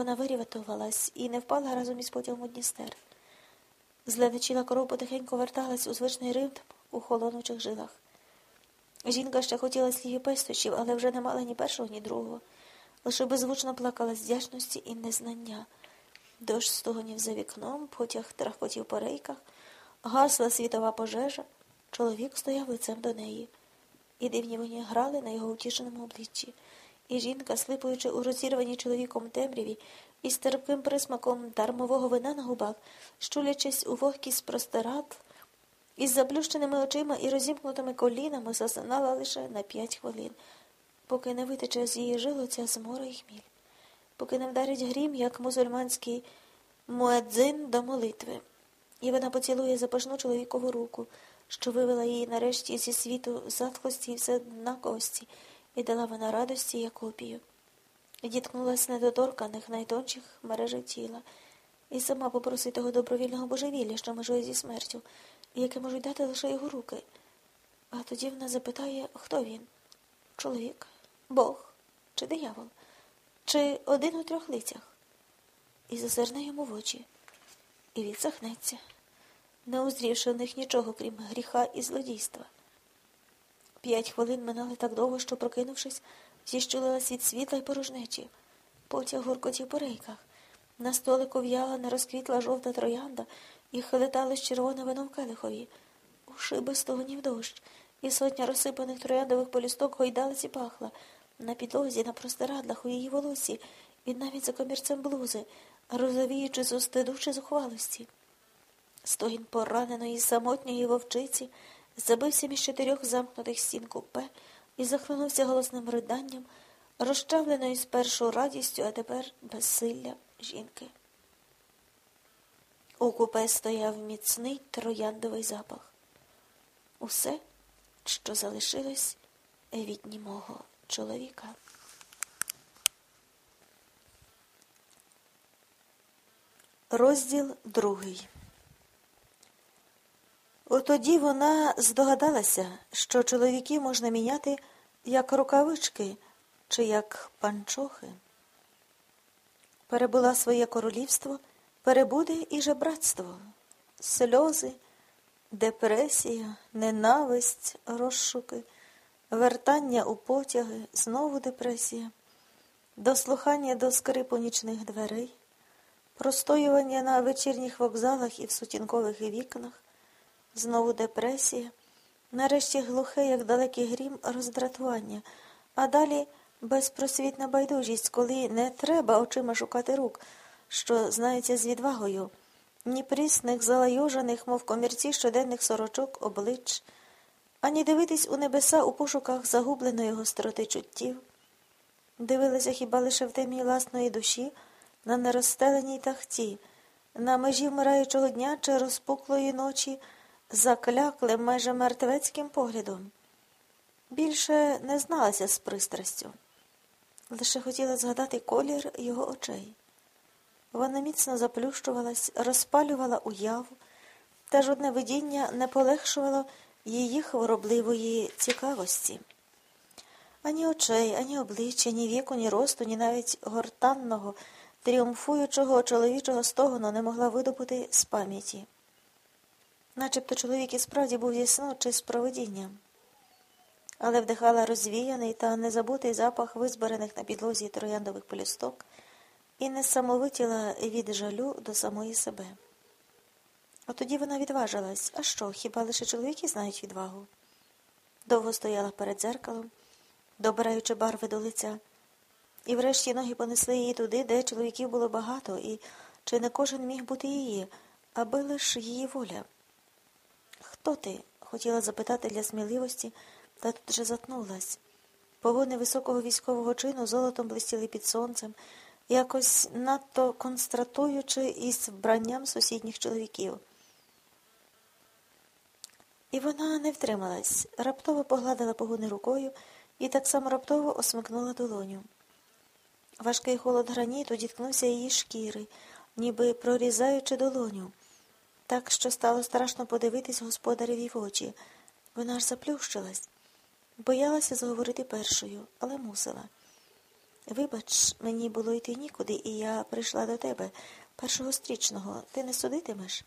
Вона виріватувалась і не впала разом із потягом у Дністер. Зледачіла коров потихеньку верталась у звичний ритм у холонучих жилах. Жінка ще хотіла сліги пестощів, але вже не мала ні першого, ні другого. Лише беззвучно плакала з вдячності і незнання. Дощ стогонів за вікном, потяг трахкотів по рейках, гасла світова пожежа. Чоловік стояв лицем до неї, і дивні вони грали на його утішеному обличчі. І жінка, слипуючи у розірваній чоловіком темряві, із терпким присмаком дармового вина на губах, щулячись у вогкість простирадл, із заплющеними очима і розімкнутими колінами засинала лише на п'ять хвилин, поки не витече з її жилу ця змора і хміль, поки не вдарить грім, як мусульманський муедзин до молитви, і вона поцілує запашну чоловікову руку, що вивела її нарешті зі світу затхлості і всеоднаковості, і дала вона радості як опію. Діткнулась недоторканих найтонших мережів тіла, і сама попросить того добровільного божевілля, що межує зі смертю, і яке можуть дати лише його руки. А тоді вона запитає, хто він? Чоловік, Бог чи диявол, чи один у трьох лицях, і зазирне йому в очі, і відсахнеться, не узрівши в них нічого, крім гріха і злодійства. П'ять хвилин минали так довго, що, прокинувшись, зіщулилась від світла й порожнечі. Потяг гуркотів по рейках. На столику в'яла нерозквітла жовта троянда і хилиталось червоне вино в келихові. У шиби стогонів дощ, і сотня розсипаних трояндових полісток гойдалась і пахла. На підлозі, на простирадлах у її волосі, і навіть за комірцем блузи, розовіючи з устиду зухвалості. Стогін пораненої самотньої вовчиці забився між чотирьох замкнутих стін купе і захлинувся голосним риданням, розчавленою спершу радістю, а тепер безсилля жінки. У купе стояв міцний трояндовий запах. Усе, що залишилось від німого чоловіка. Розділ другий. Отоді вона здогадалася, що чоловіків можна міняти як рукавички чи як панчохи. Перебула своє королівство, перебуде і жебратство, сльози, депресія, ненависть, розшуки, вертання у потяги, знову депресія, дослухання до скрипу нічних дверей, простоювання на вечірніх вокзалах і в сутінкових вікнах, знову депресія, нарешті глухе, як далекий грім, роздратування, а далі безпросвітна байдужість, коли не треба очима шукати рук, що знаються з відвагою, ні прісних, залайожаних, мов комірці щоденних сорочок, облич, ані дивитись у небеса у пошуках загубленої гостроти чуттів. Дивилися хіба лише в темі власної душі, на нерозстеленій тахті, на межі вмираючого дня чи розпуклої ночі, закляклим майже мертвецьким поглядом. Більше не зналася з пристрастю, лише хотіла згадати колір його очей. Вона міцно заплющувалась, розпалювала уяву, та жодне видіння не полегшувало її хворобливої цікавості. Ані очей, ані обличчя, ні віку, ні росту, ні навіть гортанного, тріумфуючого чоловічого стогону не могла видобути з пам'яті. Начебто чоловік і справді був ясно чи з провидінням, але вдихала розвіяний та незабутий запах визберених на підлозі трояндових полісток і не самовитіла від жалю до самої себе. От тоді вона відважилась, а що, хіба лише чоловіки знають відвагу? Довго стояла перед дзеркалом, добираючи барви до лиця, і врешті ноги понесли її туди, де чоловіків було багато, і чи не кожен міг бути її, аби лише її воля. Хто ти? хотіла запитати для сміливості, та тут же затнулась. Погони високого військового чину золотом блистіли під сонцем, якось надто констратуючи із вбранням сусідніх чоловіків. І вона не втрималась, раптово погладила погони рукою і так само раптово осмикнула долоню. Важкий холод граніту діткнувся її шкіри, ніби прорізаючи долоню. Так що стало страшно подивитись господареві в очі. Вона ж заплющилась, боялася заговорити першою, але мусила. Вибач, мені було йти нікуди, і я прийшла до тебе, першого стрічного. Ти не судитимеш?